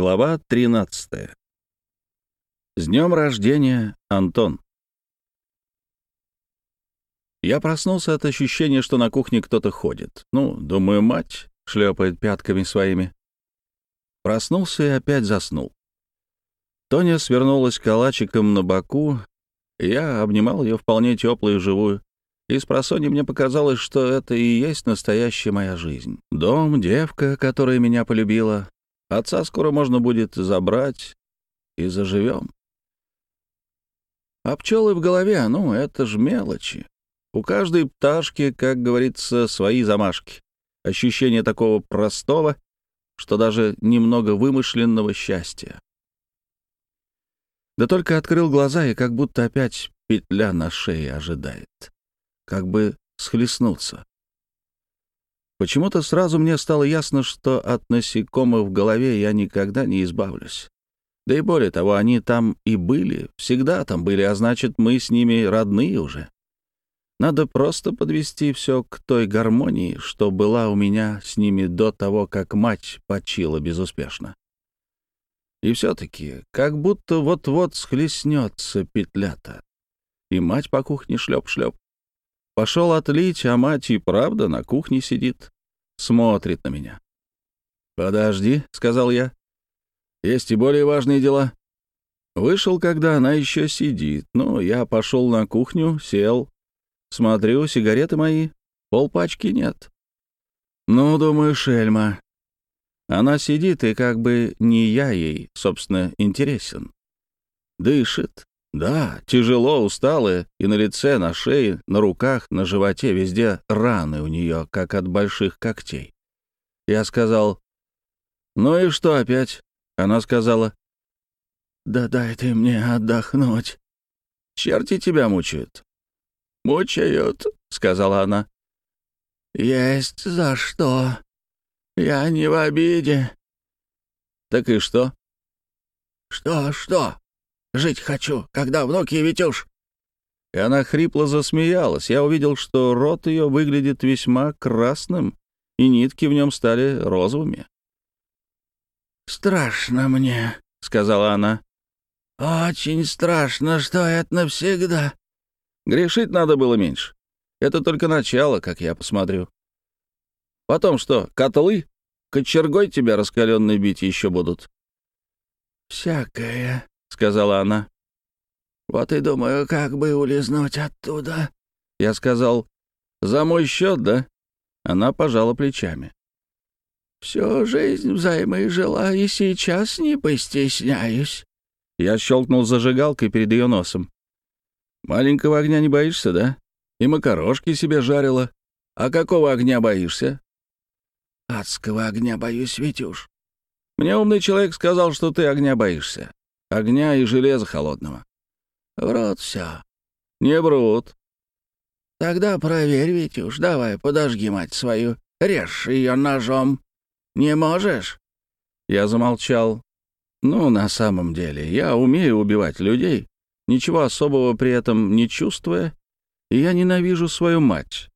Глава 13. С днем рождения, Антон. Я проснулся от ощущения, что на кухне кто-то ходит. Ну, думаю, мать шлепает пятками своими. Проснулся и опять заснул. Тоня свернулась калачиком на боку, я обнимал ее вполне теплую и живую. И с просони мне показалось, что это и есть настоящая моя жизнь. Дом, девка, которая меня полюбила, Отца скоро можно будет забрать, и заживем. А пчелы в голове, ну, это ж мелочи. У каждой пташки, как говорится, свои замашки. Ощущение такого простого, что даже немного вымышленного счастья. Да только открыл глаза, и как будто опять петля на шее ожидает. Как бы схлестнуться. Почему-то сразу мне стало ясно, что от насекомых в голове я никогда не избавлюсь. Да и более того, они там и были, всегда там были, а значит, мы с ними родные уже. Надо просто подвести все к той гармонии, что была у меня с ними до того, как мать почила безуспешно. И все-таки, как будто вот-вот схлестнется петля-то. И мать по кухне шлеп-шлеп. Пошел отлить, а мать и правда на кухне сидит, смотрит на меня. «Подожди», — сказал я. «Есть и более важные дела». Вышел, когда она еще сидит. Ну, я пошел на кухню, сел. Смотрю, сигареты мои, полпачки нет. Ну, думаю, шельма. Она сидит, и как бы не я ей, собственно, интересен. Дышит, да, тяжело, усталая, и на лице, на шее, на руках, на животе, везде раны у нее, как от больших когтей. Я сказал, «Ну и что опять?» Она сказала, «Да дай ты мне отдохнуть. Черти тебя мучают». «Мучают», — сказала она. «Есть за что. Я не в обиде». «Так и что?» «Что-что?» Жить хочу, когда внуки, Витюш!» И она хрипло засмеялась. Я увидел, что рот ее выглядит весьма красным, и нитки в нем стали розовыми. «Страшно мне», — сказала она. «Очень страшно, что это навсегда». Грешить надо было меньше. Это только начало, как я посмотрю. Потом что, котлы? Кочергой тебя раскаленной бить еще будут? «Всякое», — сказала она. «Вот и думаю, как бы улизнуть оттуда». Я сказал, «За мой счет, да?» Она пожала плечами. «Всю жизнь взаймы жила, и сейчас не постесняюсь». Я щелкнул зажигалкой перед ее носом. «Маленького огня не боишься, да? И макарошки себе жарила. А какого огня боишься?» «Адского огня боюсь, Витюш». «Мне умный человек сказал, что ты огня боишься огня и железа холодного. Врут все. Не врут. Тогда проверь, Витюш, давай, подожги мать свою, режь ее ножом. Не можешь? Я замолчал. Ну, на самом деле, я умею убивать людей, ничего особого при этом не чувствуя, и я ненавижу свою мать.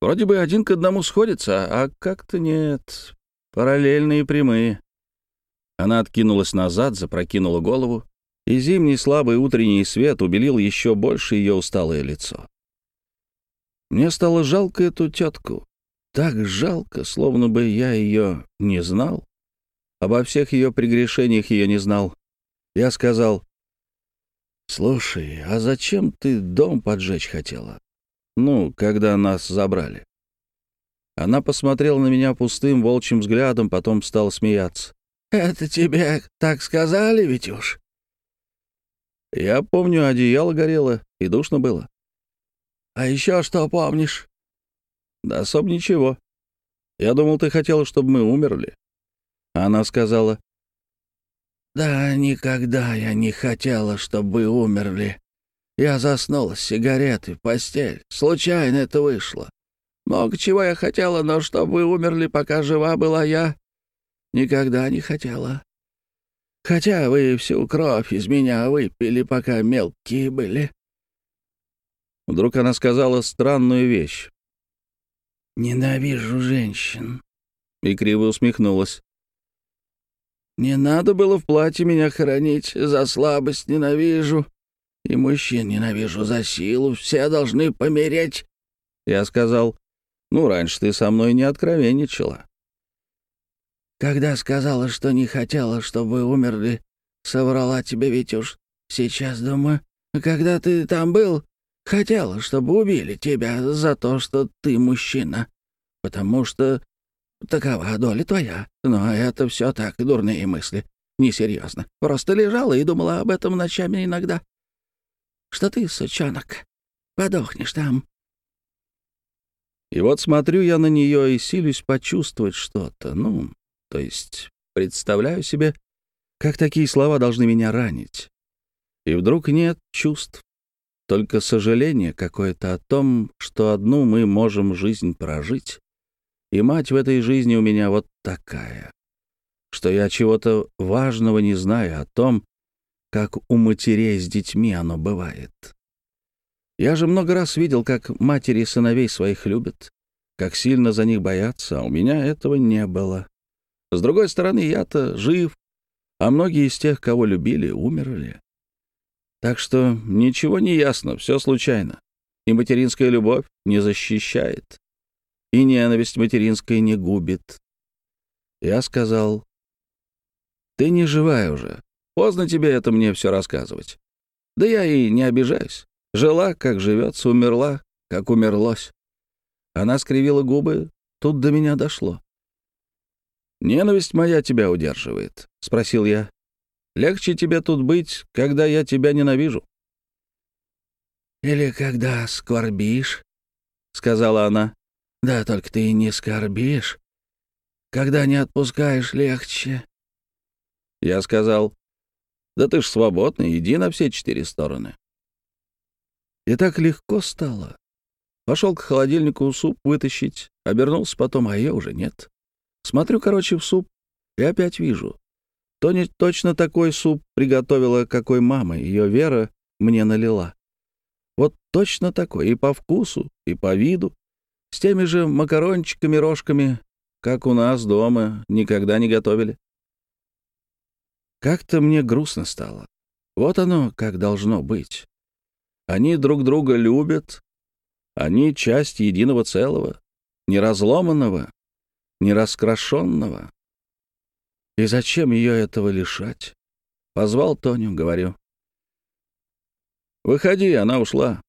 Вроде бы один к одному сходится, а как-то нет. Параллельные прямые. Она откинулась назад, запрокинула голову, и зимний слабый утренний свет убелил еще больше ее усталое лицо. Мне стало жалко эту тетку. Так жалко, словно бы я ее не знал. Обо всех ее прегрешениях ее не знал. Я сказал, «Слушай, а зачем ты дом поджечь хотела? Ну, когда нас забрали?» Она посмотрела на меня пустым волчьим взглядом, потом стала смеяться. «Это тебе так сказали, Витюш?» «Я помню, одеяло горело, и душно было». «А еще что помнишь?» «Да особо ничего. Я думал, ты хотела, чтобы мы умерли». Она сказала, «Да никогда я не хотела, чтобы вы умерли. Я заснула с сигаретой в постель. Случайно это вышло. Много чего я хотела, но чтобы вы умерли, пока жива была я, Никогда не хотела. Хотя вы всю кровь из меня выпили, пока мелкие были». Вдруг она сказала странную вещь. «Ненавижу женщин», и криво усмехнулась. Не надо было в платье меня хоронить, за слабость ненавижу. И мужчин ненавижу за силу, все должны помереть. Я сказал, ну, раньше ты со мной не откровенничала. Когда сказала, что не хотела, чтобы умерли, соврала тебе уж. Сейчас думаю, когда ты там был, хотела, чтобы убили тебя за то, что ты мужчина. Потому что такова доля твоя. Но это все так, дурные мысли. Несерьезно. Просто лежала и думала об этом ночами иногда. Что ты, сучонок, подохнешь там. И вот смотрю я на нее и силюсь почувствовать что-то. Ну, то есть представляю себе, как такие слова должны меня ранить. И вдруг нет чувств, только сожаление какое-то о том, что одну мы можем жизнь прожить. И мать в этой жизни у меня вот такая, что я чего-то важного не знаю о том, как у матерей с детьми оно бывает. Я же много раз видел, как матери сыновей своих любят, как сильно за них боятся, а у меня этого не было. С другой стороны, я-то жив, а многие из тех, кого любили, умерли. Так что ничего не ясно, все случайно. И материнская любовь не защищает, и ненависть материнская не губит. Я сказал, «Ты не живая уже. Поздно тебе это мне все рассказывать. Да я и не обижаюсь. Жила, как живется, умерла, как умерлось». Она скривила губы, тут до меня дошло. «Ненависть моя тебя удерживает?» — спросил я. «Легче тебе тут быть, когда я тебя ненавижу». «Или когда скорбишь», — сказала она. «Да только ты не скорбишь. Когда не отпускаешь, легче». Я сказал, «Да ты ж свободный, иди на все четыре стороны». И так легко стало. Пошел к холодильнику суп вытащить, обернулся потом, а ее уже нет. Смотрю, короче, в суп и опять вижу. Тони точно такой суп приготовила, какой мама, ее Вера мне налила. Вот точно такой, и по вкусу, и по виду, с теми же макарончиками, рожками, как у нас дома никогда не готовили. Как-то мне грустно стало. Вот оно, как должно быть. Они друг друга любят, они часть единого целого, неразломанного, нераскрашенного. И зачем ее этого лишать? Позвал Тоню, говорю. «Выходи, она ушла».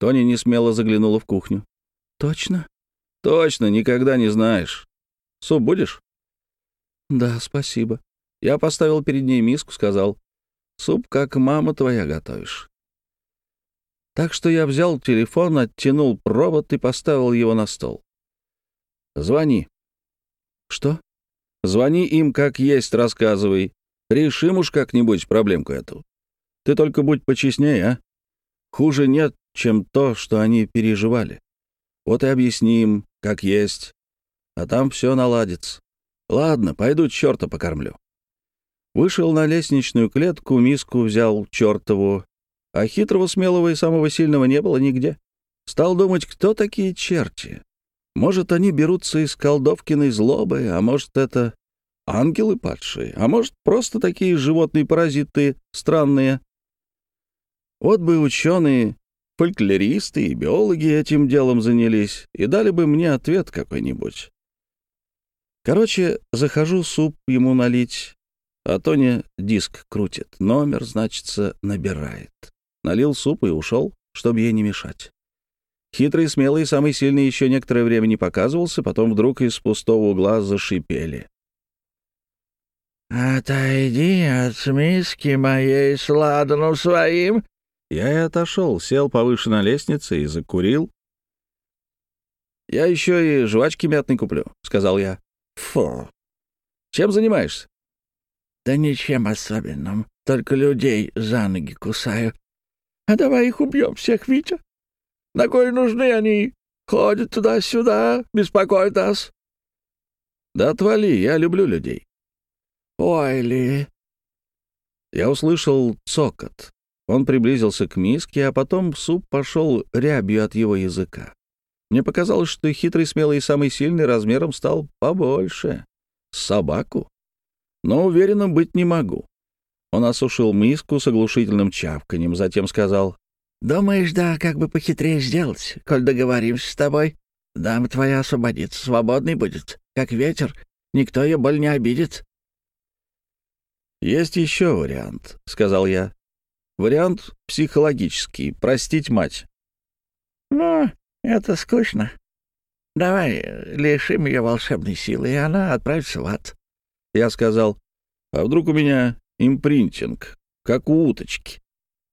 Тоня не смело заглянула в кухню. «Точно?» «Точно, никогда не знаешь. Суп будешь?» «Да, спасибо». Я поставил перед ней миску, сказал, «Суп, как мама твоя, готовишь». Так что я взял телефон, оттянул провод и поставил его на стол. Звони». «Что?» «Звони им как есть, рассказывай. Решим уж как-нибудь проблемку эту. Ты только будь почестнее, а? Хуже нет, чем то, что они переживали. Вот и объясни им, как есть. А там все наладится. Ладно, пойду черта покормлю». Вышел на лестничную клетку, миску взял чертову, а хитрого, смелого и самого сильного не было нигде. Стал думать, кто такие черти. Может, они берутся из колдовкиной злобы, а может, это ангелы падшие, а может, просто такие животные паразиты странные. Вот бы ученые, фольклористы и биологи этим делом занялись и дали бы мне ответ какой-нибудь. Короче, захожу суп ему налить, а Тоня диск крутит, номер, значится, набирает. Налил суп и ушел, чтобы ей не мешать. Хитрый, смелый самый сильный еще некоторое время не показывался, потом вдруг из пустого угла зашипели. «Отойди от миски моей с ладаном своим!» Я и отошел, сел повыше на лестнице и закурил. «Я еще и жвачки мятной куплю», — сказал я. «Фу!» «Чем занимаешься?» «Да ничем особенным, только людей за ноги кусаю. А давай их убьем всех, Витя!» На кой нужны они? Ходят туда-сюда, беспокоят нас. Да отвали, я люблю людей. Ой ли. Я услышал цокот. Он приблизился к миске, а потом суп пошел рябью от его языка. Мне показалось, что хитрый, смелый и самый сильный размером стал побольше. Собаку. но уверенным быть не могу. Он осушил миску с оглушительным чавканем, затем сказал, «Думаешь, да, как бы похитрее сделать, коль договоримся с тобой? Дама твоя освободится, свободный будет, как ветер, никто ее боль не обидит». «Есть еще вариант», — сказал я. «Вариант психологический, простить мать». «Ну, это скучно. Давай лишим ее волшебной силы, и она отправится в ад». Я сказал, «А вдруг у меня импринтинг, как у уточки?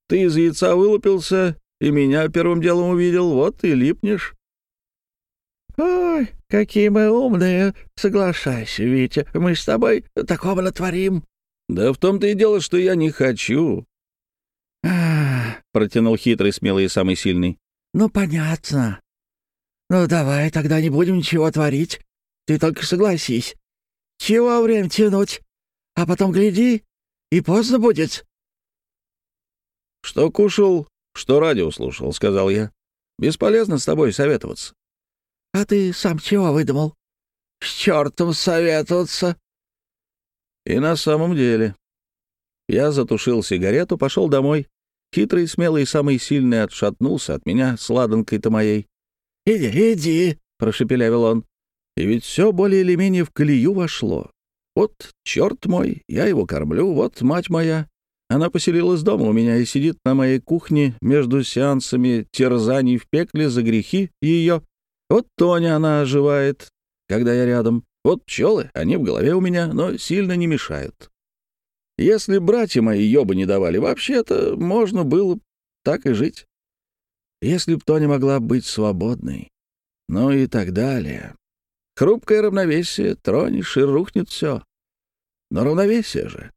Ты из яйца вылупился и меня первым делом увидел, вот и липнешь». «Ой, какие мы умные! Соглашайся, Витя, мы с тобой такого натворим!» «Да в том-то и дело, что я не хочу». «А, протянул хитрый, смелый и самый сильный. ну понятно. Ну давай тогда не будем ничего творить. Ты только согласись. Чего время тянуть? А потом гляди, и поздно будет». «Что кушал, что радио слушал», — сказал я. «Бесполезно с тобой советоваться». «А ты сам чего выдумал?» «С чертом советоваться!» И на самом деле. Я затушил сигарету, пошел домой. Хитрый, смелый и самый сильный отшатнулся от меня с ладанкой-то моей. «Иди, иди!» — прошепелявил он. И ведь все более или менее в колею вошло. Вот черт мой, я его кормлю, вот мать моя. Она поселилась дома у меня и сидит на моей кухне между сеансами терзаний в пекле за грехи ее. Вот Тоня она оживает, когда я рядом. Вот пчелы, они в голове у меня, но сильно не мешают. Если братья мои ёбы не давали, вообще-то можно было так и жить. Если б Тоня могла быть свободной. Ну и так далее. Хрупкое равновесие, тронешь и рухнет все. Но равновесие же.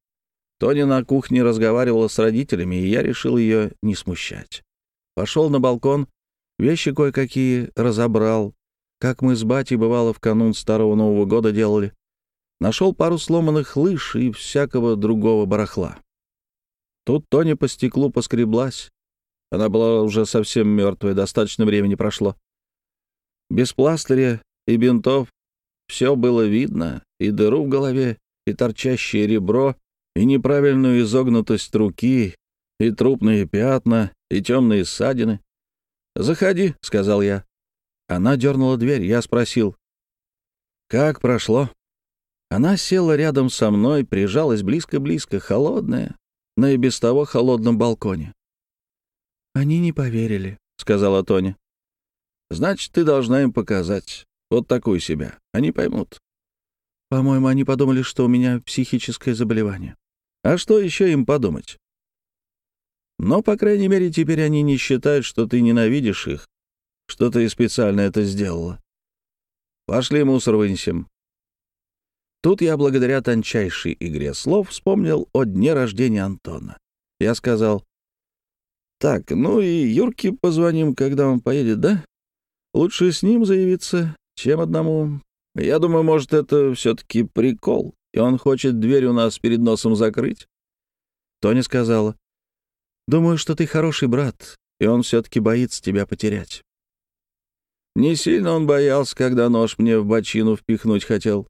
Тоня на кухне разговаривала с родителями, и я решил ее не смущать. Пошел на балкон, вещи кое-какие разобрал, как мы с батей, бывало, в канун Старого Нового года делали. Нашел пару сломанных лыж и всякого другого барахла. Тут Тоня по стеклу поскреблась. Она была уже совсем мертвая, достаточно времени прошло. Без пластыря и бинтов все было видно, и дыру в голове, и торчащее ребро, и неправильную изогнутость руки, и трупные пятна, и темные ссадины. «Заходи», — сказал я. Она дернула дверь. Я спросил, «Как прошло?» Она села рядом со мной, прижалась близко-близко, холодная, на и без того холодном балконе. «Они не поверили», — сказала Тоня. «Значит, ты должна им показать. Вот такую себя. Они поймут». «По-моему, они подумали, что у меня психическое заболевание. А что еще им подумать?» «Но, по крайней мере, теперь они не считают, что ты ненавидишь их, что ты специально это сделала. Пошли мусор вынесем. Тут я, благодаря тончайшей игре слов, вспомнил о дне рождения Антона. Я сказал, «Так, ну и Юрке позвоним, когда он поедет, да? Лучше с ним заявиться, чем одному. Я думаю, может, это все-таки прикол, и он хочет дверь у нас перед носом закрыть». Тоня сказала, «Думаю, что ты хороший брат, и он все-таки боится тебя потерять». Не сильно он боялся, когда нож мне в бочину впихнуть хотел.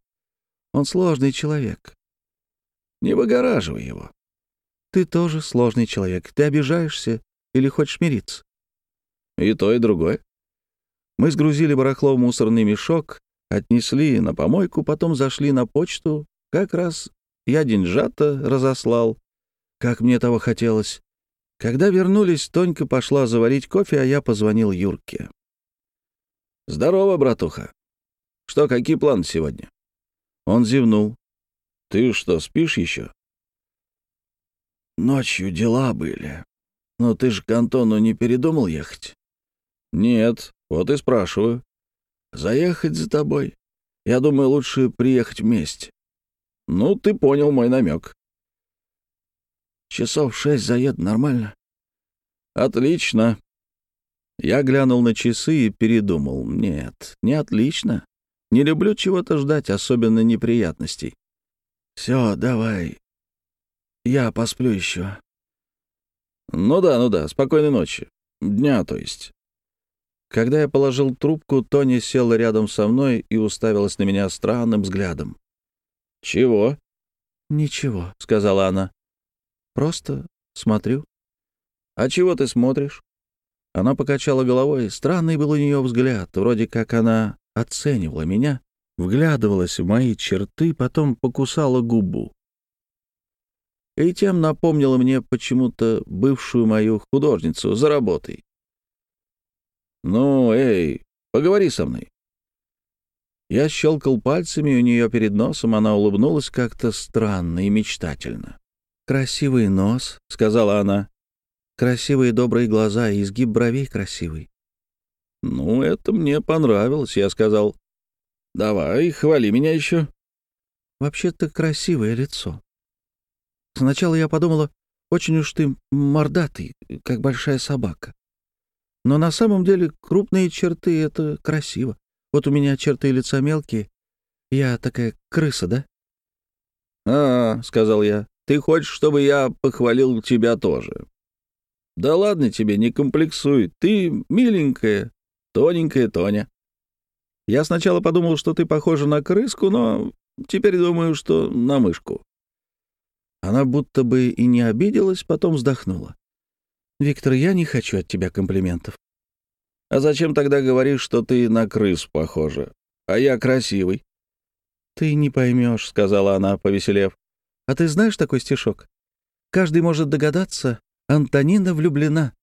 Он сложный человек. Не выгораживай его. Ты тоже сложный человек. Ты обижаешься или хочешь мириться? И то, и другое. Мы сгрузили барахло в мусорный мешок, отнесли на помойку, потом зашли на почту. Как раз я деньжата разослал, как мне того хотелось. Когда вернулись, Тонька пошла заварить кофе, а я позвонил Юрке. «Здорово, братуха. Что, какие планы сегодня?» Он зевнул. «Ты что, спишь еще?» «Ночью дела были. Но ты же к Антону не передумал ехать?» «Нет, вот и спрашиваю. Заехать за тобой? Я думаю, лучше приехать вместе». «Ну, ты понял мой намек». «Часов шесть заеду, нормально?» «Отлично. Я глянул на часы и передумал. Нет, не отлично. Не люблю чего-то ждать, особенно неприятностей. Все, давай. Я посплю еще. Ну да, ну да, спокойной ночи. Дня, то есть. Когда я положил трубку, Тони села рядом со мной и уставилась на меня странным взглядом. «Чего?» «Ничего», — сказала она. «Просто смотрю». «А чего ты смотришь?» Она покачала головой. Странный был у нее взгляд, вроде как она оценивала меня, вглядывалась в мои черты, потом покусала губу. И тем напомнила мне почему-то бывшую мою художницу за работой. «Ну, эй, поговори со мной». Я щелкал пальцами у нее перед носом, она улыбнулась как-то странно и мечтательно. «Красивый нос», — сказала она. «Красивые добрые глаза и изгиб бровей красивый». «Ну, это мне понравилось», — я сказал. «Давай, хвали меня еще». «Вообще-то красивое лицо». Сначала я подумала, очень уж ты мордатый, как большая собака. Но на самом деле крупные черты — это красиво. Вот у меня черты лица мелкие. Я такая крыса, да? «А, — сказал я, — ты хочешь, чтобы я похвалил тебя тоже?» «Да ладно тебе, не комплексуй. Ты миленькая, тоненькая Тоня. Я сначала подумал, что ты похожа на крыску, но теперь думаю, что на мышку». Она будто бы и не обиделась, потом вздохнула. «Виктор, я не хочу от тебя комплиментов. А зачем тогда говоришь, что ты на крысу похожа? А я красивый?» «Ты не поймешь», — сказала она, повеселев. «А ты знаешь такой стишок? Каждый может догадаться, Антонина влюблена.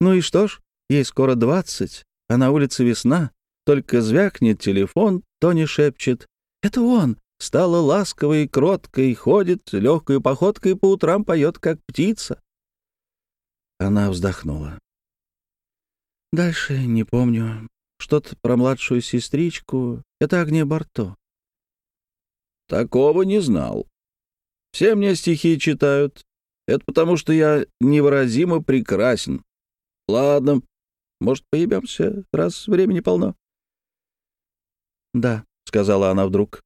Ну и что ж, ей скоро двадцать, а на улице весна. Только звякнет телефон, Тони шепчет. «Это он!» Стала ласковой и кроткой, ходит легкой походкой, по утрам поет, как птица. Она вздохнула. Дальше не помню. Что-то про младшую сестричку. Это Агния Барто. Такого не знал. Все мне стихи читают. Это потому, что я невыразимо прекрасен. Ладно, может, поебемся, раз времени полно? Да, — сказала она вдруг.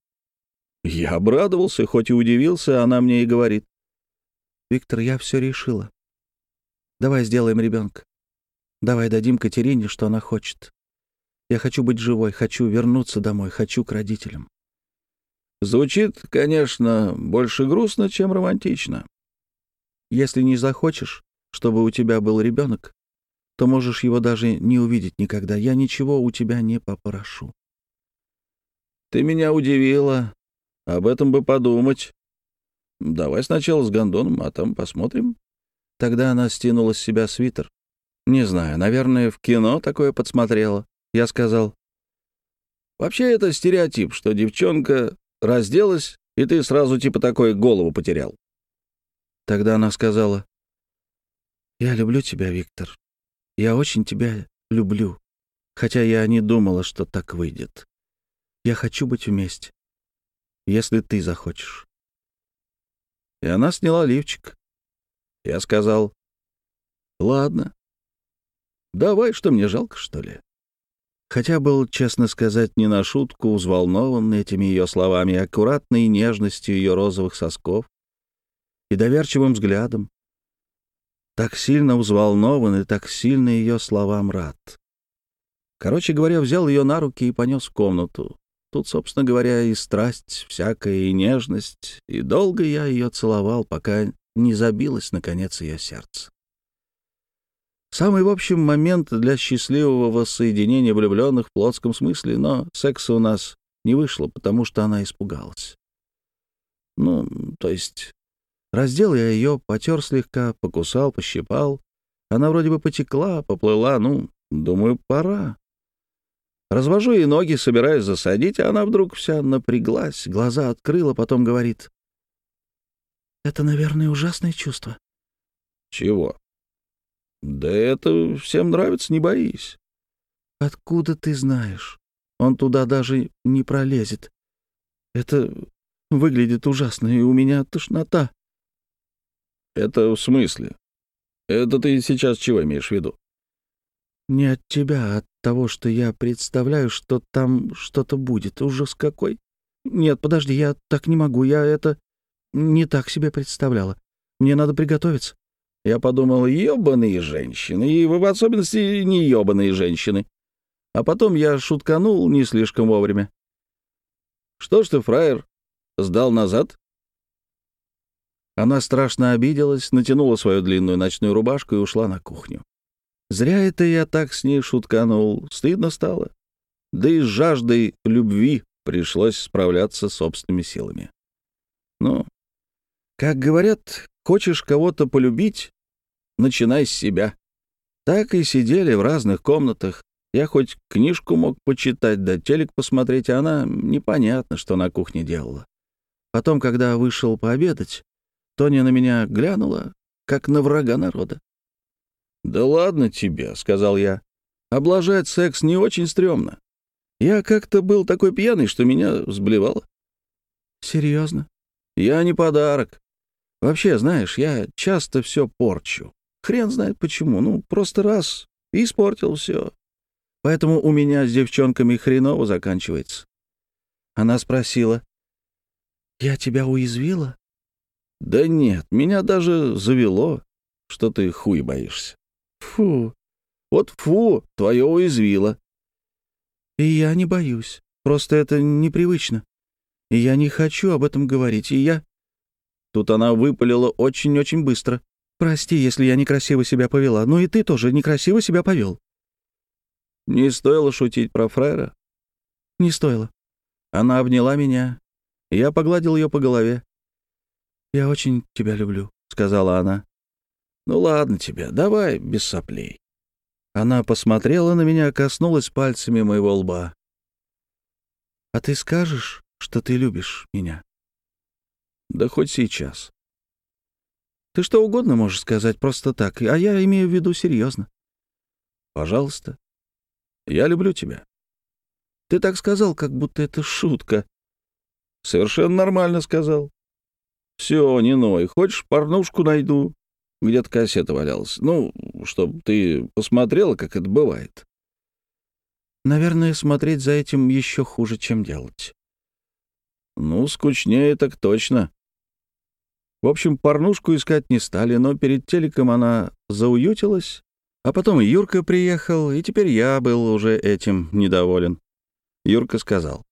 Я обрадовался, хоть и удивился, она мне и говорит. «Виктор, я все решила. Давай сделаем ребенка. Давай дадим Катерине, что она хочет. Я хочу быть живой, хочу вернуться домой, хочу к родителям. Звучит, конечно, больше грустно, чем романтично. Если не захочешь, чтобы у тебя был ребенок, то можешь его даже не увидеть никогда. Я ничего у тебя не попрошу. Ты меня удивила. Об этом бы подумать. Давай сначала с гондоном, а там посмотрим. Тогда она стянула с себя свитер. Не знаю, наверное, в кино такое подсмотрела. Я сказал. Вообще это стереотип, что девчонка разделась, и ты сразу типа такой голову потерял. Тогда она сказала. Я люблю тебя, Виктор. Я очень тебя люблю. Хотя я не думала, что так выйдет. Я хочу быть вместе. Если ты захочешь. И она сняла лифчик. Я сказал. Ладно, Давай, что мне жалко, что ли? Хотя был, честно сказать, не на шутку взволнован этими ее словами, аккуратной нежностью ее розовых сосков и доверчивым взглядом. Так сильно взволнован и так сильно ее словам рад. Короче говоря, взял ее на руки и понес в комнату. Тут, собственно говоря, и страсть всякая, и нежность, и долго я ее целовал, пока не забилось, наконец, ее сердце. Самый, в общем, момент для счастливого воссоединения влюбленных в плотском смысле, но секса у нас не вышло, потому что она испугалась. Ну, то есть, раздел я ее, потер слегка, покусал, пощипал. Она вроде бы потекла, поплыла, ну, думаю, пора. Развожу ей ноги, собираюсь засадить, а она вдруг вся напряглась, глаза открыла, потом говорит. «Это, наверное, ужасное чувство». «Чего?» «Да это всем нравится, не боись». «Откуда ты знаешь? Он туда даже не пролезет. Это выглядит ужасно, и у меня тошнота». «Это в смысле? Это ты сейчас чего имеешь в виду?» «Не от тебя, а от того, что я представляю, что там что-то будет. Ужас какой! Нет, подожди, я так не могу, я это не так себе представляла. Мне надо приготовиться. Я подумал, ебаные женщины, и в особенности не ебаные женщины. А потом я шутканул не слишком вовремя. Что ж ты, фраер, сдал назад? Она страшно обиделась, натянула свою длинную ночную рубашку и ушла на кухню. Зря это я так с ней шутканул, стыдно стало. Да и с жаждой любви пришлось справляться собственными силами. Ну, как говорят, хочешь кого-то полюбить, начинай с себя. Так и сидели в разных комнатах. Я хоть книжку мог почитать, да телек посмотреть, а она непонятно, что на кухне делала. Потом, когда вышел пообедать, Тоня на меня глянула, как на врага народа. «Да ладно тебе», — сказал я. «Облажать секс не очень стрёмно. Я как-то был такой пьяный, что меня взблевало». «Серьезно?» «Я не подарок. Вообще, знаешь, я часто все порчу. Хрен знает почему. Ну, просто раз — и испортил все. Поэтому у меня с девчонками хреново заканчивается». Она спросила. «Я тебя уязвила?» «Да нет, меня даже завело, что ты хуй боишься». «Фу, вот фу, твое уязвило». «И я не боюсь. Просто это непривычно. И я не хочу об этом говорить, и я...» Тут она выпалила очень-очень быстро. «Прости, если я некрасиво себя повела. Ну и ты тоже некрасиво себя повел». Не стоило шутить про фрера? Не стоило. Она обняла меня. Я погладил ее по голове. «Я очень тебя люблю», — сказала она. «Ну ладно тебе, давай без соплей». Она посмотрела на меня, коснулась пальцами моего лба. «А ты скажешь, что ты любишь меня?» «Да хоть сейчас». «Ты что угодно можешь сказать просто так, а я имею в виду серьезно». «Пожалуйста. Я люблю тебя». «Ты так сказал, как будто это шутка». «Совершенно нормально сказал. Все, не ной. Хочешь, порнушку найду? Где-то кассета валялась. Ну, чтобы ты посмотрела, как это бывает. Наверное, смотреть за этим еще хуже, чем делать. Ну, скучнее так точно. В общем, порнушку искать не стали, но перед телеком она зауютилась, а потом Юрка приехал, и теперь я был уже этим недоволен. Юрка сказал.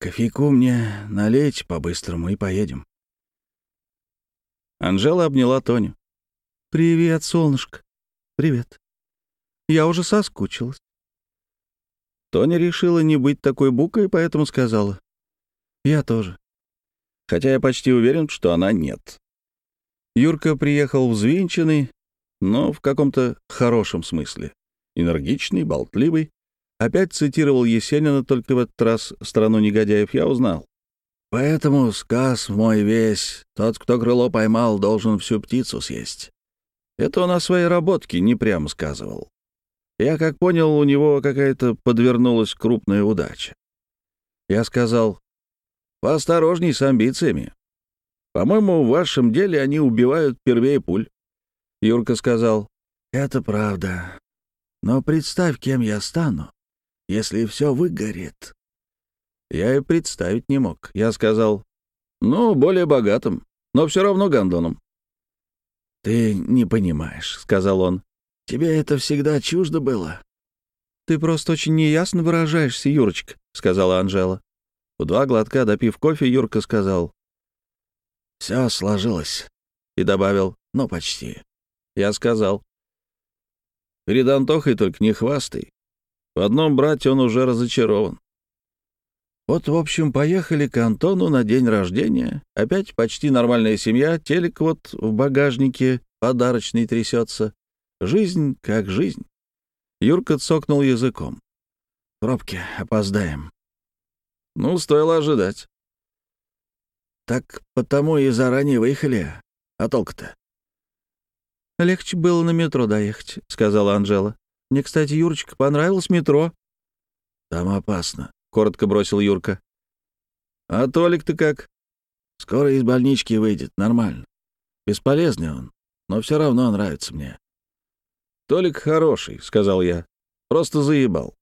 «Кофейку мне налейте по-быстрому и поедем». Анжела обняла Тоню. «Привет, солнышко. Привет. Я уже соскучилась». Тоня решила не быть такой букой, поэтому сказала. «Я тоже». Хотя я почти уверен, что она нет. Юрка приехал взвинченный, но в каком-то хорошем смысле. Энергичный, болтливый. Опять цитировал Есенина, только в этот раз «Страну негодяев» я узнал. Поэтому сказ мой весь, тот, кто крыло поймал, должен всю птицу съесть. Это он о своей работке не прямо сказывал. Я, как понял, у него какая-то подвернулась крупная удача. Я сказал, поосторожней с амбициями. По-моему, в вашем деле они убивают первее пуль. Юрка сказал, это правда. Но представь, кем я стану, если все выгорит. Я и представить не мог. Я сказал, ну, более богатым, но все равно гондоном. «Ты не понимаешь», — сказал он. «Тебе это всегда чуждо было». «Ты просто очень неясно выражаешься, Юрочка», — сказала Анжела. В два глотка допив кофе, Юрка сказал. «Все сложилось», и добавил, «ну, почти». Я сказал. «Перед Антохой только не хвастай. В одном брате он уже разочарован. Вот, в общем, поехали к Антону на день рождения. Опять почти нормальная семья, телек вот в багажнике подарочный трясется. Жизнь как жизнь. Юрка цокнул языком. Пробки, опоздаем. Ну, стоило ожидать. Так потому и заранее выехали. А толк-то? Легче было на метро доехать, сказала Анжела. Мне, кстати, Юрочка, понравилось метро. Там опасно, — коротко бросил Юрка. «А Толик-то как?» «Скоро из больнички выйдет, нормально. Бесполезный он, но все равно нравится мне». «Толик хороший», — сказал я. «Просто заебал».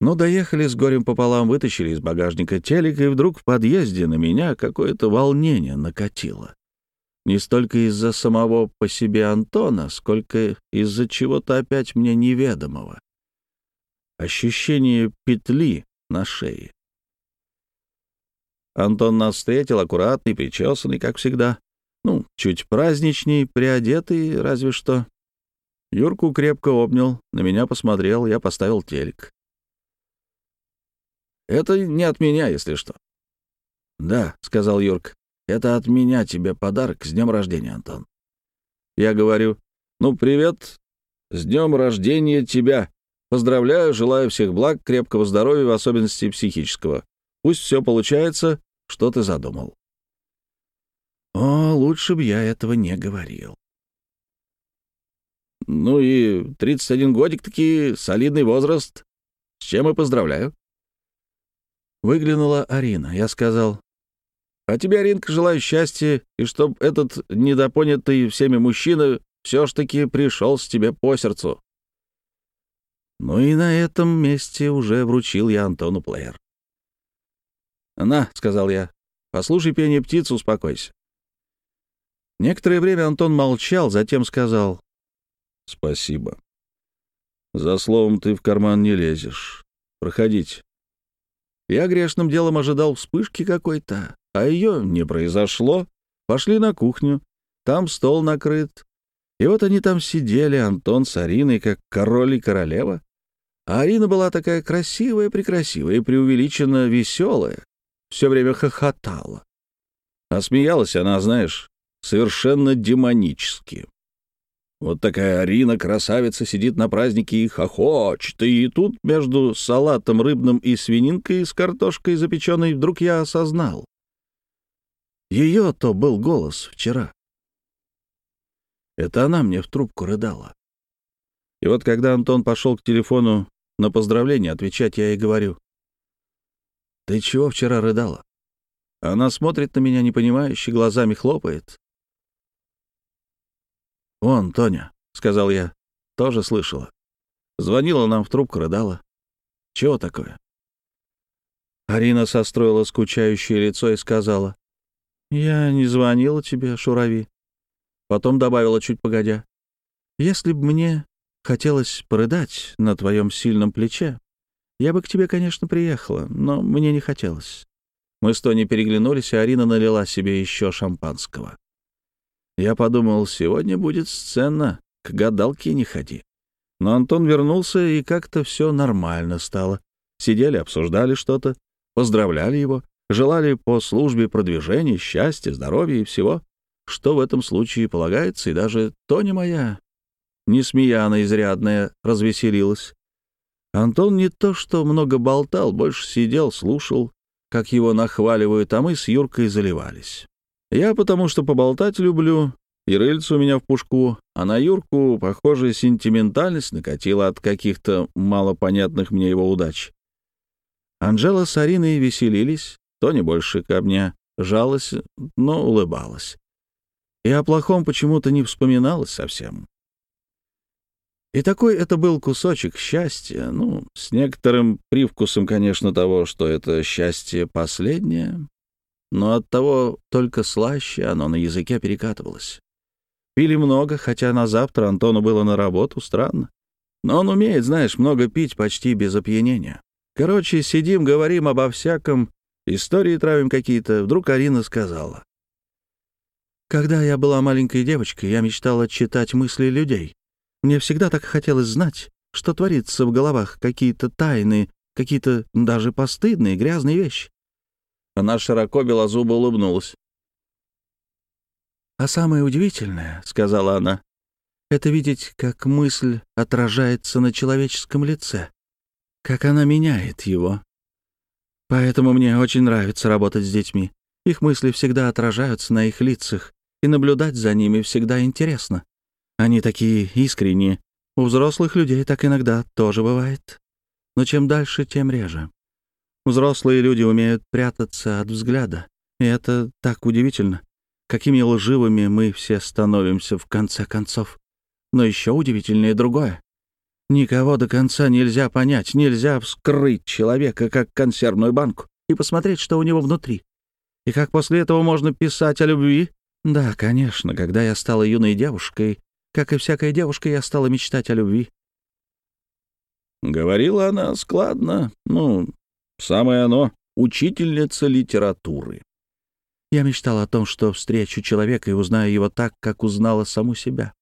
Ну, доехали с горем пополам, вытащили из багажника телек, и вдруг в подъезде на меня какое-то волнение накатило. Не столько из-за самого по себе Антона, сколько из-за чего-то опять мне неведомого ощущение петли на шее. Антон нас встретил, аккуратный, причесанный, как всегда. Ну, чуть праздничней, приодетый, разве что. Юрку крепко обнял, на меня посмотрел, я поставил телек. «Это не от меня, если что». «Да», — сказал Юрк, — «это от меня тебе подарок с днем рождения, Антон». Я говорю, «Ну, привет, с днем рождения тебя. Поздравляю, желаю всех благ, крепкого здоровья, в особенности психического. Пусть все получается, что ты задумал». О, лучше бы я этого не говорил. Ну и 31 годик таки солидный возраст. С чем и поздравляю. Выглянула Арина. Я сказал, а тебе, Аринка, желаю счастья, и чтоб этот недопонятый всеми мужчина все ж таки пришел с тебе по сердцу. Ну и на этом месте уже вручил я Антону плеер. «На», — сказал я, — «послушай пение птиц, успокойся». Некоторое время Антон молчал, затем сказал «Спасибо. За словом ты в карман не лезешь. Проходите». Я грешным делом ожидал вспышки какой-то, а ее не произошло. Пошли на кухню. Там стол накрыт. И вот они там сидели, Антон с Ариной, как король и королева. А Арина была такая красивая-прекрасивая и преувеличенно веселая. Все время хохотала. А смеялась она, знаешь, совершенно демонически. Вот такая Арина, красавица, сидит на празднике и хохочет. И тут между салатом рыбным и свининкой с картошкой запеченной вдруг я осознал. Ее-то был голос вчера. Это она мне в трубку рыдала. И вот когда Антон пошел к телефону на поздравление отвечать, я ей говорю. «Ты чего вчера рыдала?» Она смотрит на меня непонимающе, глазами хлопает. «Вон, Тоня», — сказал я, — тоже слышала. Звонила нам в трубку, рыдала. Чего такое? Арина состроила скучающее лицо и сказала, «Я не звонила тебе, Шурави». Потом добавила чуть погодя, «Если б мне хотелось порыдать на твоем сильном плече, я бы к тебе, конечно, приехала, но мне не хотелось». Мы с Тони переглянулись, и Арина налила себе еще шампанского. Я подумал, сегодня будет сцена, к гадалке не ходи. Но Антон вернулся, и как-то все нормально стало. Сидели, обсуждали что-то, поздравляли его, желали по службе продвижения, счастья, здоровья и всего, что в этом случае полагается, и даже моя, не смеяна изрядная, развеселилась. Антон не то что много болтал, больше сидел, слушал, как его нахваливают, а мы с Юркой заливались. Я потому что поболтать люблю, и рыльца у меня в пушку, а на Юрку, похоже, сентиментальность накатила от каких-то малопонятных мне его удач. Анжела с Ариной веселились, то не больше ко мне жалась, но улыбалась. И о плохом почему-то не вспоминалось совсем. И такой это был кусочек счастья, ну, с некоторым привкусом, конечно, того, что это счастье последнее, но от того только слаще оно на языке перекатывалось. Пили много, хотя на завтра Антону было на работу, странно. Но он умеет, знаешь, много пить почти без опьянения. Короче, сидим, говорим обо всяком, истории травим какие-то. Вдруг Арина сказала. «Когда я была маленькой девочкой, я мечтала читать мысли людей. Мне всегда так хотелось знать, что творится в головах, какие-то тайны, какие-то даже постыдные, грязные вещи. Она широко белозубо улыбнулась. «А самое удивительное, — сказала она, — это видеть, как мысль отражается на человеческом лице, как она меняет его. Поэтому мне очень нравится работать с детьми. Их мысли всегда отражаются на их лицах, и наблюдать за ними всегда интересно. Они такие искренние. У взрослых людей так иногда тоже бывает. Но чем дальше, тем реже. Взрослые люди умеют прятаться от взгляда, и это так удивительно, какими лживыми мы все становимся в конце концов. Но еще удивительнее другое. Никого до конца нельзя понять, нельзя вскрыть человека, как консервную банку, и посмотреть, что у него внутри. И как после этого можно писать о любви? Да, конечно, когда я стала юной девушкой, как и всякая девушка, я стала мечтать о любви. Говорила она складно, ну, «Самое оно», учительница литературы. Я мечтал о том, что встречу человека и узнаю его так, как узнала саму себя.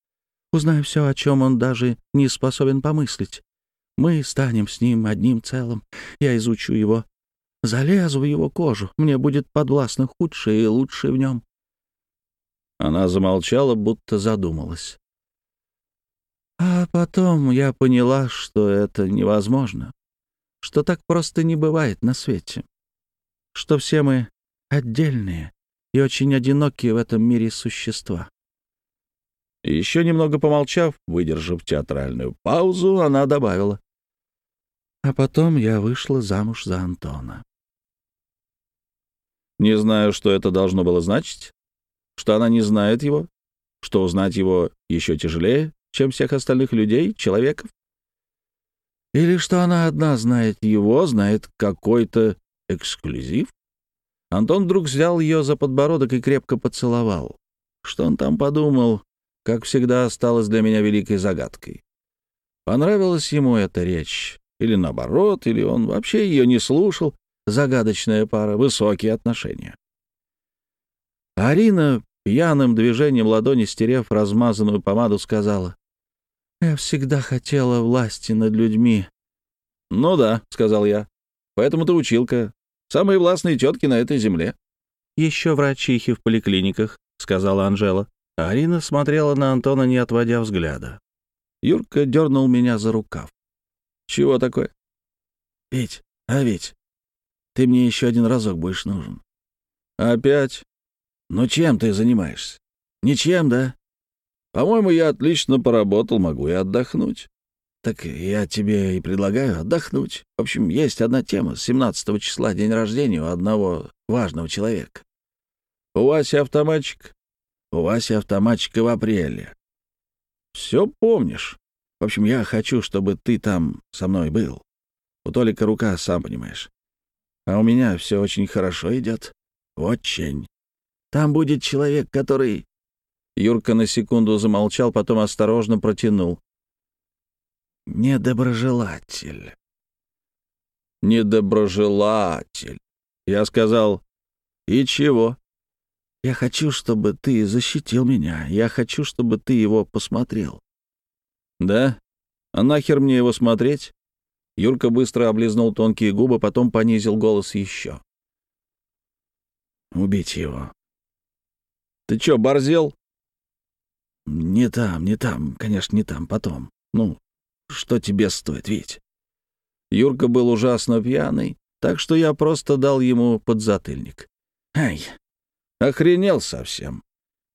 Узнаю все, о чем он даже не способен помыслить. Мы станем с ним одним целым. Я изучу его, залезу в его кожу. Мне будет подвластно худшее и лучшее в нем. Она замолчала, будто задумалась. А потом я поняла, что это невозможно, что так просто не бывает на свете, что все мы отдельные и очень одинокие в этом мире существа. Еще немного помолчав, выдержав театральную паузу, она добавила. А потом я вышла замуж за Антона. Не знаю, что это должно было значить, что она не знает его, что узнать его еще тяжелее, чем всех остальных людей, человеков? Или что она одна знает его, знает какой-то эксклюзив? Антон вдруг взял ее за подбородок и крепко поцеловал. Что он там подумал, как всегда, осталось для меня великой загадкой. Понравилась ему эта речь, или наоборот, или он вообще ее не слушал. Загадочная пара, высокие отношения. Арина, пьяным движением ладони стерев размазанную помаду, сказала, я всегда хотела власти над людьми. — Ну да, — сказал я. — Поэтому ты училка. Самые властные тетки на этой земле. — Еще врачихи в поликлиниках, — сказала Анжела. Арина смотрела на Антона, не отводя взгляда. Юрка дернул меня за рукав. — Чего такое? — Ведь, а ведь, ты мне еще один разок будешь нужен. — Опять? — Ну чем ты занимаешься? Ничем, да? По-моему, я отлично поработал, могу и отдохнуть. Так я тебе и предлагаю отдохнуть. В общем, есть одна тема. 17 числа день рождения у одного важного человека. У Васи автоматчик? У Васи автоматчик и в апреле. Все помнишь. В общем, я хочу, чтобы ты там со мной был. У Толика рука, сам понимаешь. А у меня все очень хорошо идет. Очень. Там будет человек, который Юрка на секунду замолчал, потом осторожно протянул. «Недоброжелатель». «Недоброжелатель». Я сказал, «И чего?» «Я хочу, чтобы ты защитил меня. Я хочу, чтобы ты его посмотрел». «Да? А нахер мне его смотреть?» Юрка быстро облизнул тонкие губы, потом понизил голос еще. «Убить его». «Ты чё, борзел?» «Не там, не там, конечно, не там, потом. Ну, что тебе стоит, ведь?» Юрка был ужасно пьяный, так что я просто дал ему подзатыльник. «Ай, охренел совсем.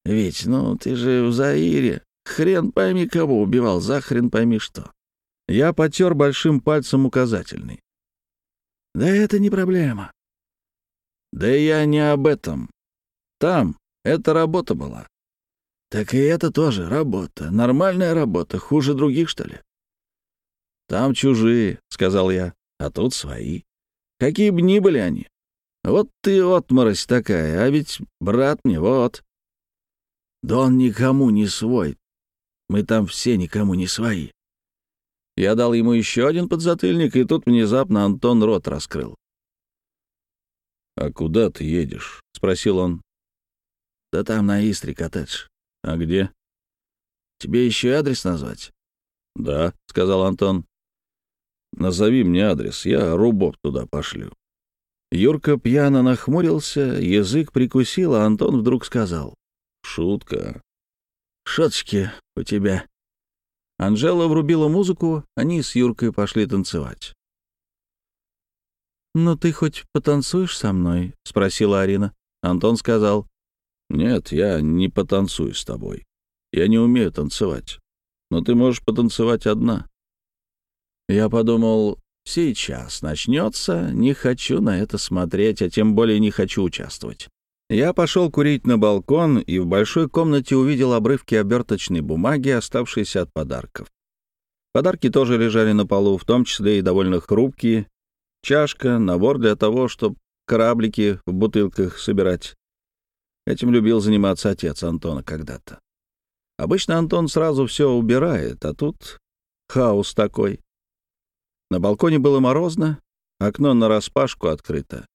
Ведь, ну, ты же в Заире. Хрен пойми, кого убивал, за хрен пойми что». Я потер большим пальцем указательный. «Да это не проблема». «Да я не об этом. Там это работа была. Так и это тоже работа. Нормальная работа. Хуже других, что ли? Там чужие, — сказал я, — а тут свои. Какие бы ни были они. Вот ты отморозь такая, а ведь брат мне вот. Да он никому не свой. Мы там все никому не свои. Я дал ему еще один подзатыльник, и тут внезапно Антон рот раскрыл. «А куда ты едешь?» — спросил он. «Да там на Истре коттедж. «А где?» «Тебе еще адрес назвать?» «Да», — сказал Антон. «Назови мне адрес, я рубов туда пошлю». Юрка пьяно нахмурился, язык прикусил, а Антон вдруг сказал. «Шутка». «Шуточки у тебя». Анжела врубила музыку, они с Юркой пошли танцевать. «Ну ты хоть потанцуешь со мной?» — спросила Арина. Антон сказал. «Нет, я не потанцую с тобой. Я не умею танцевать. Но ты можешь потанцевать одна». Я подумал, сейчас начнется, не хочу на это смотреть, а тем более не хочу участвовать. Я пошел курить на балкон и в большой комнате увидел обрывки оберточной бумаги, оставшиеся от подарков. Подарки тоже лежали на полу, в том числе и довольно хрупкие. Чашка, набор для того, чтобы кораблики в бутылках собирать. Этим любил заниматься отец Антона когда-то. Обычно Антон сразу все убирает, а тут хаос такой. На балконе было морозно, окно нараспашку открыто.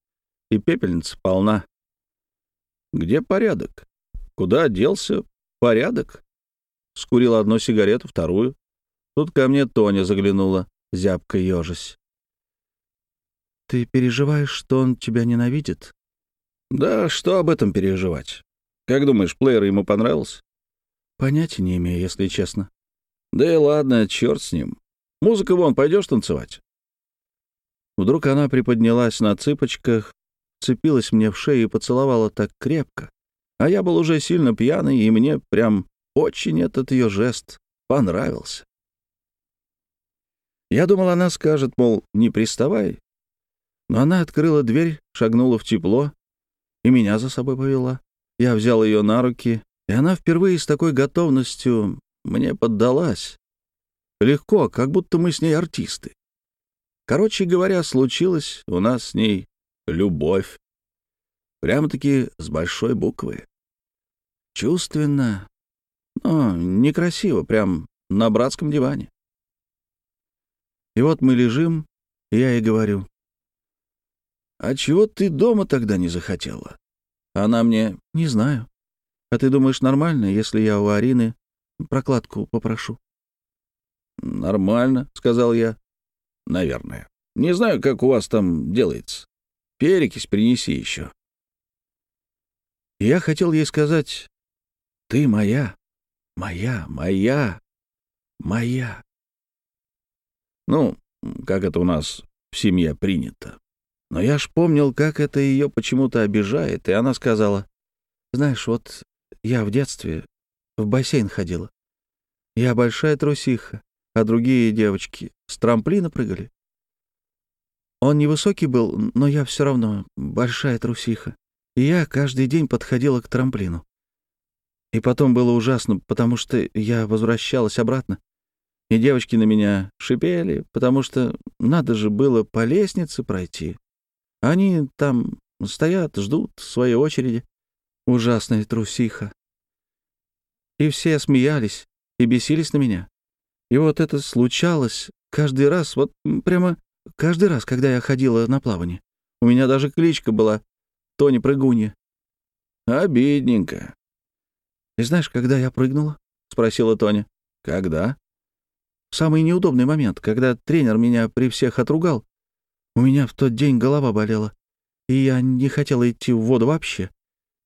и пепельница полна. Где порядок? Куда делся порядок? Скурил одну сигарету, вторую. Тут ко мне Тоня заглянула, зябко ежась. «Ты переживаешь, что он тебя ненавидит?» «Да, что об этом переживать? Как думаешь, плеер ему понравился?» «Понятия не имею, если честно». «Да и ладно, черт с ним. Музыка вон, пойдешь танцевать?» Вдруг она приподнялась на цыпочках, цепилась мне в шею и поцеловала так крепко. А я был уже сильно пьяный, и мне прям очень этот ее жест понравился. Я думал, она скажет, мол, не приставай. Но она открыла дверь, шагнула в тепло и меня за собой повела. Я взял ее на руки, и она впервые с такой готовностью мне поддалась. Легко, как будто мы с ней артисты. Короче говоря, случилось у нас с ней любовь. Прямо-таки с большой буквы. Чувственно, но некрасиво, прям на братском диване. И вот мы лежим, и я ей говорю, «А чего ты дома тогда не захотела?» Она мне, «Не знаю. А ты думаешь, нормально, если я у Арины прокладку попрошу?» «Нормально», — сказал я. «Наверное. Не знаю, как у вас там делается. Перекись принеси еще». я хотел ей сказать, «Ты моя, моя, моя, моя». Ну, как это у нас в семье принято. Но я ж помнил, как это ее почему-то обижает, и она сказала, «Знаешь, вот я в детстве в бассейн ходила. Я большая трусиха, а другие девочки с трамплина прыгали. Он невысокий был, но я все равно большая трусиха. И я каждый день подходила к трамплину. И потом было ужасно, потому что я возвращалась обратно. И девочки на меня шипели, потому что надо же было по лестнице пройти. Они там стоят, ждут своей очереди. Ужасная трусиха. И все смеялись и бесились на меня. И вот это случалось каждый раз, вот прямо каждый раз, когда я ходила на плавание. У меня даже кличка была Тони Прыгунья. Обидненько. И знаешь, когда я прыгнула? — спросила Тоня. Когда? В самый неудобный момент, когда тренер меня при всех отругал. У меня в тот день голова болела, и я не хотела идти в воду вообще.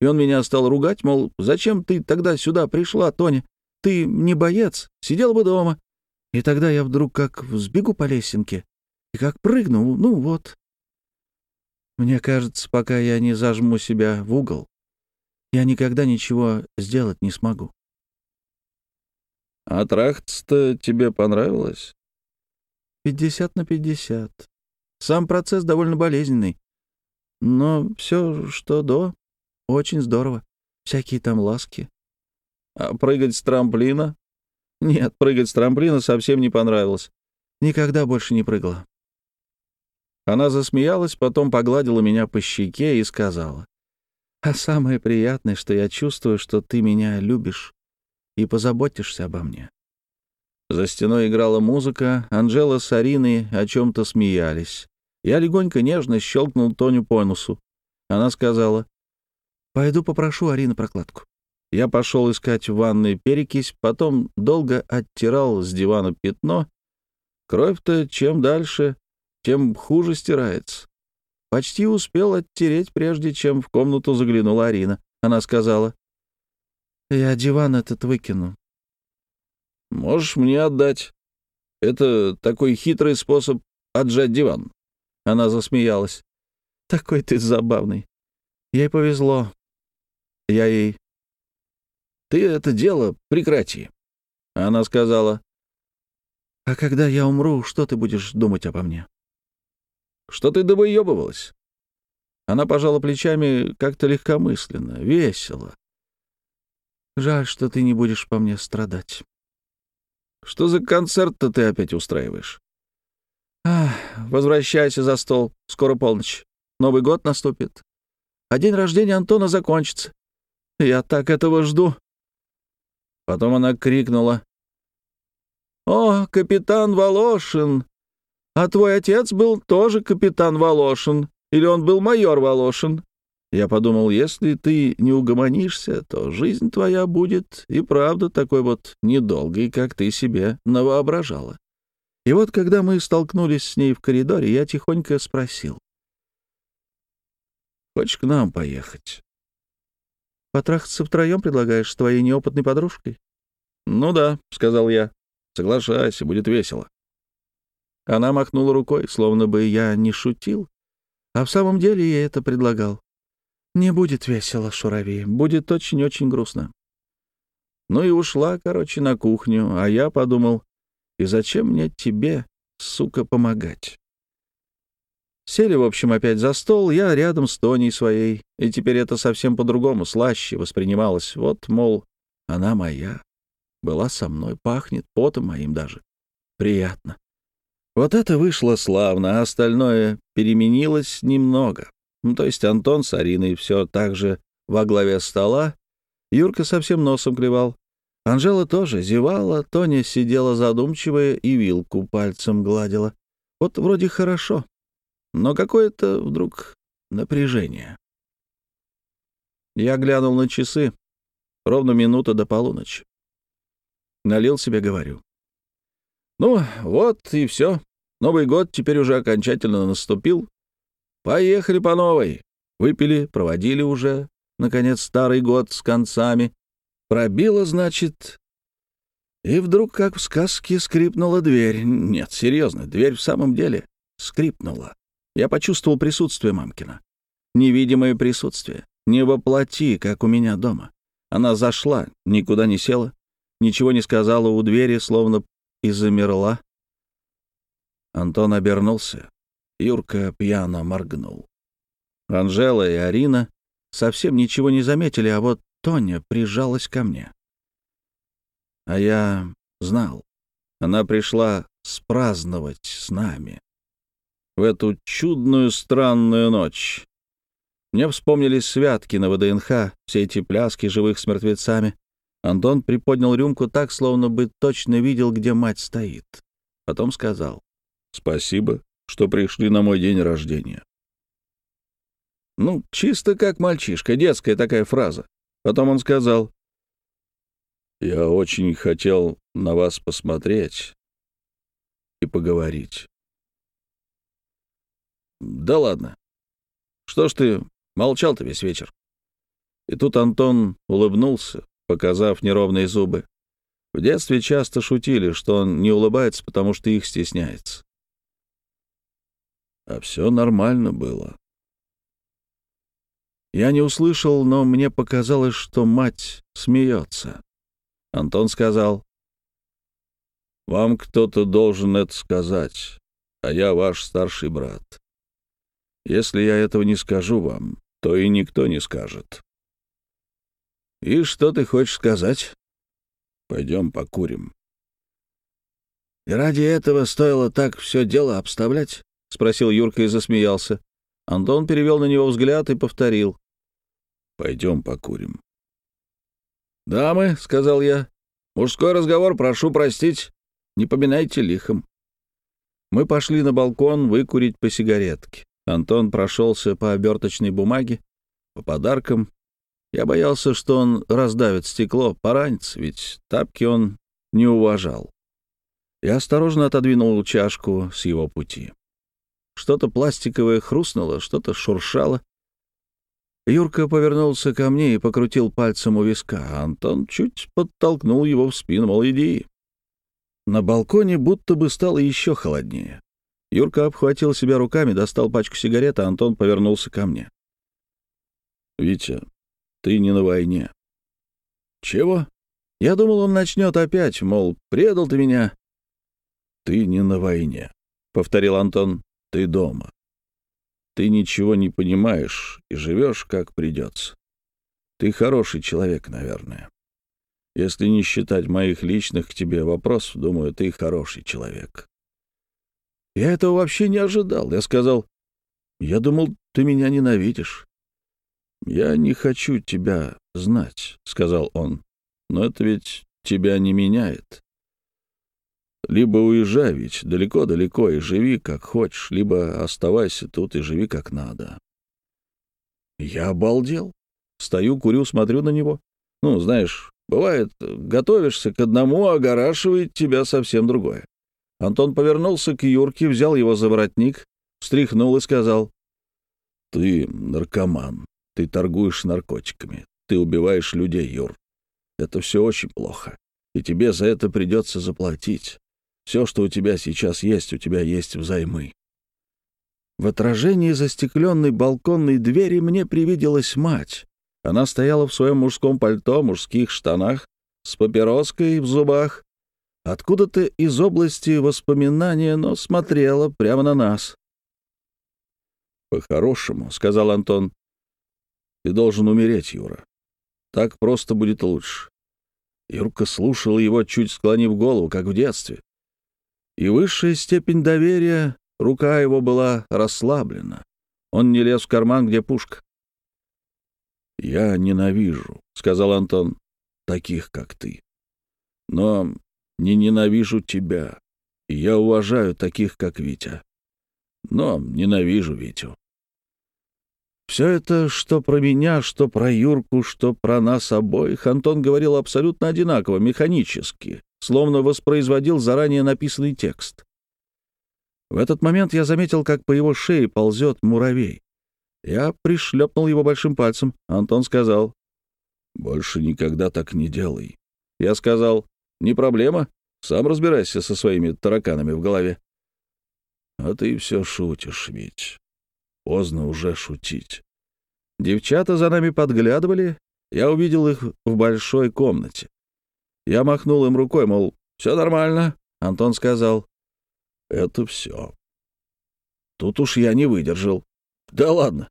И он меня стал ругать, мол, зачем ты тогда сюда пришла, Тоня? Ты не боец, сидел бы дома. И тогда я вдруг как взбегу по лесенке и как прыгну, ну вот. Мне кажется, пока я не зажму себя в угол, я никогда ничего сделать не смогу. А трахаться-то тебе понравилось? Пятьдесят на пятьдесят. Сам процесс довольно болезненный. Но все, что до, очень здорово. Всякие там ласки. А прыгать с трамплина? Нет, прыгать с трамплина совсем не понравилось. Никогда больше не прыгала. Она засмеялась, потом погладила меня по щеке и сказала. «А самое приятное, что я чувствую, что ты меня любишь и позаботишься обо мне». За стеной играла музыка, Анжела с Ариной о чем-то смеялись. Я легонько, нежно щелкнул Тоню по носу. Она сказала, «Пойду попрошу Арины прокладку». Я пошел искать в ванной перекись, потом долго оттирал с дивана пятно. Кровь-то чем дальше, тем хуже стирается. Почти успел оттереть, прежде чем в комнату заглянула Арина. Она сказала, «Я диван этот выкину». «Можешь мне отдать. Это такой хитрый способ отжать диван». Она засмеялась. «Такой ты забавный. Ей повезло. Я ей ты это дело прекрати». Она сказала, «А когда я умру, что ты будешь думать обо мне?» «Что ты довыебывалась?» Она пожала плечами как-то легкомысленно, весело. «Жаль, что ты не будешь по мне страдать». «Что за концерт-то ты опять устраиваешь?» «Ах, возвращайся за стол, скоро полночь. Новый год наступит. А день рождения Антона закончится. Я так этого жду». Потом она крикнула. «О, капитан Волошин! А твой отец был тоже капитан Волошин. Или он был майор Волошин? Я подумал, если ты не угомонишься, то жизнь твоя будет и правда такой вот недолгой, как ты себе навоображала. И вот когда мы столкнулись с ней в коридоре, я тихонько спросил. «Хочешь к нам поехать?» «Потрахаться втроем предлагаешь с твоей неопытной подружкой?» «Ну да», — сказал я. «Соглашайся, будет весело». Она махнула рукой, словно бы я не шутил, а в самом деле я это предлагал. «Не будет весело, Шурави, будет очень-очень грустно». Ну и ушла, короче, на кухню, а я подумал, и зачем мне тебе, сука, помогать? Сели, в общем, опять за стол, я рядом с Тоней своей, и теперь это совсем по-другому, слаще воспринималось. Вот, мол, она моя, была со мной, пахнет потом моим даже. Приятно. Вот это вышло славно, а остальное переменилось немного. Ну, то есть Антон с Ариной все так же во главе стола, Юрка совсем носом клевал. Анжела тоже зевала, Тоня сидела задумчивая и вилку пальцем гладила. Вот вроде хорошо, но какое-то вдруг напряжение. Я глянул на часы. Ровно минута до полуночи. Налил себе, говорю. Ну, вот и все. Новый год теперь уже окончательно наступил. Поехали по новой. Выпили, проводили уже, наконец, старый год с концами. Пробило, значит... И вдруг, как в сказке, скрипнула дверь. Нет, серьезно, дверь в самом деле скрипнула. Я почувствовал присутствие мамкина. Невидимое присутствие. Не воплоти, как у меня дома. Она зашла, никуда не села, ничего не сказала у двери, словно и замерла. Антон обернулся. Юрка пьяно моргнул. Анжела и Арина совсем ничего не заметили, а вот Тоня прижалась ко мне. А я знал. Она пришла спраздновать с нами. В эту чудную странную ночь. Мне вспомнились святки на ВДНХ, все эти пляски живых с мертвецами. Антон приподнял рюмку так, словно бы точно видел, где мать стоит. Потом сказал «Спасибо, что пришли на мой день рождения». Ну, чисто как мальчишка, детская такая фраза. Потом он сказал «Я очень хотел на вас посмотреть и поговорить». «Да ладно. Что ж ты молчал-то весь вечер?» И тут Антон улыбнулся, показав неровные зубы. В детстве часто шутили, что он не улыбается, потому что их стесняется. А все нормально было. Я не услышал, но мне показалось, что мать смеется. Антон сказал, «Вам кто-то должен это сказать, а я ваш старший брат. Если я этого не скажу вам, то и никто не скажет. «И что ты хочешь сказать?» «Пойдем покурим». «И ради этого стоило так все дело обставлять?» — спросил Юрка и засмеялся. Антон перевел на него взгляд и повторил. «Пойдем покурим». «Дамы», — сказал я, — «мужской разговор, прошу простить, не поминайте лихом». Мы пошли на балкон выкурить по сигаретке. Антон прошелся по оберточной бумаге, по подаркам я боялся, что он раздавит стекло, поранится, ведь тапки он не уважал. Я осторожно отодвинул чашку с его пути. Что-то пластиковое хрустнуло, что-то шуршало. Юрка повернулся ко мне и покрутил пальцем у виска, Антон чуть подтолкнул его в спину, мол, иди. На балконе будто бы стало еще холоднее. Юрка обхватил себя руками, достал пачку сигарет, а Антон повернулся ко мне. «Витя, ты не на войне». «Чего?» Я думал, он начнет опять, мол, предал ты меня. «Ты не на войне», — повторил Антон. «Ты дома. Ты ничего не понимаешь и живешь, как придется. Ты хороший человек, наверное. Если не считать моих личных к тебе вопросов, думаю, ты хороший человек». Я этого вообще не ожидал. Я сказал, «Я думал, ты меня ненавидишь». «Я не хочу тебя знать», — сказал он. «Но это ведь тебя не меняет». Либо уезжай ведь далеко-далеко и живи как хочешь, либо оставайся тут и живи как надо. Я обалдел. Стою, курю, смотрю на него. Ну, знаешь, бывает, готовишься к одному, а огорашивает тебя совсем другое. Антон повернулся к Юрке, взял его за воротник, встряхнул и сказал, «Ты наркоман, ты торгуешь наркотиками, ты убиваешь людей, Юр. Это все очень плохо, и тебе за это придется заплатить. Все, что у тебя сейчас есть, у тебя есть взаймы». В отражении застекленной балконной двери мне привиделась мать. Она стояла в своем мужском пальто, мужских штанах, с папироской в зубах, откуда-то из области воспоминания, но смотрела прямо на нас. «По-хорошему», — сказал Антон, — «ты должен умереть, Юра. Так просто будет лучше». Юрка слушал его, чуть склонив голову, как в детстве. И высшая степень доверия, рука его была расслаблена. Он не лез в карман, где пушка. «Я ненавижу», — сказал Антон, — «таких, как ты. Но не ненавижу тебя, и я уважаю таких, как Витя. Но ненавижу Витю. Все это, что про меня, что про Юрку, что про нас обоих, Антон говорил абсолютно одинаково, механически, словно воспроизводил заранее написанный текст. В этот момент я заметил, как по его шее ползет муравей. Я пришлепнул его большим пальцем. Антон сказал, «Больше никогда так не делай». Я сказал, «Не проблема, сам разбирайся со своими тараканами в голове». А ты все шутишь, ведь. Поздно уже шутить. Девчата за нами подглядывали. Я увидел их в большой комнате. Я махнул им рукой, мол, все нормально. Антон сказал, это все. Тут уж я не выдержал. Да ладно.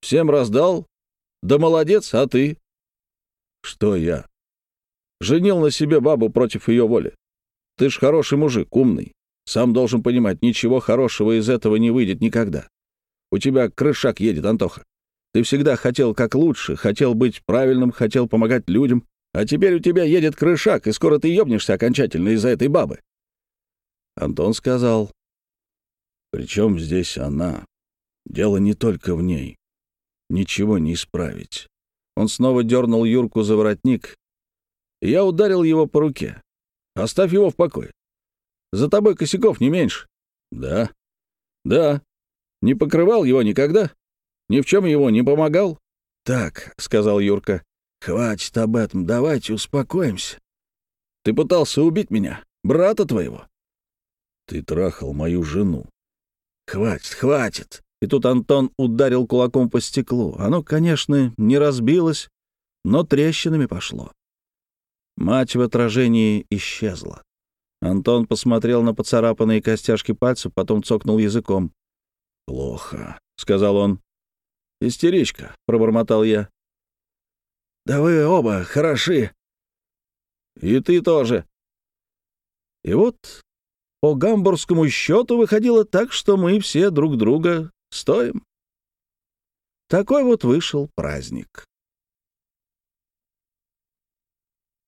Всем раздал? Да молодец, а ты? Что я? Женил на себе бабу против ее воли. Ты ж хороший мужик, умный. Сам должен понимать, ничего хорошего из этого не выйдет никогда. У тебя крышак едет, Антоха. Ты всегда хотел как лучше, хотел быть правильным, хотел помогать людям, а теперь у тебя едет крышак, и скоро ты ебнешься окончательно из-за этой бабы. Антон сказал, «Причем здесь она? Дело не только в ней. Ничего не исправить». Он снова дернул Юрку за воротник, я ударил его по руке. «Оставь его в покое. За тобой косяков не меньше». «Да». «Да. Не покрывал его никогда? Ни в чем его не помогал?» «Так», — сказал Юрка, — «хватит об этом, давайте успокоимся. Ты пытался убить меня, брата твоего». «Ты трахал мою жену». «Хватит, хватит». И тут Антон ударил кулаком по стеклу. Оно, конечно, не разбилось, но трещинами пошло. Мать в отражении исчезла. Антон посмотрел на поцарапанные костяшки пальцев, потом цокнул языком. «Плохо», — сказал он. «Истеричка», — пробормотал я. «Да вы оба хороши». «И ты тоже». И вот по гамбургскому счету выходило так, что мы все друг друга стоим. Такой вот вышел праздник.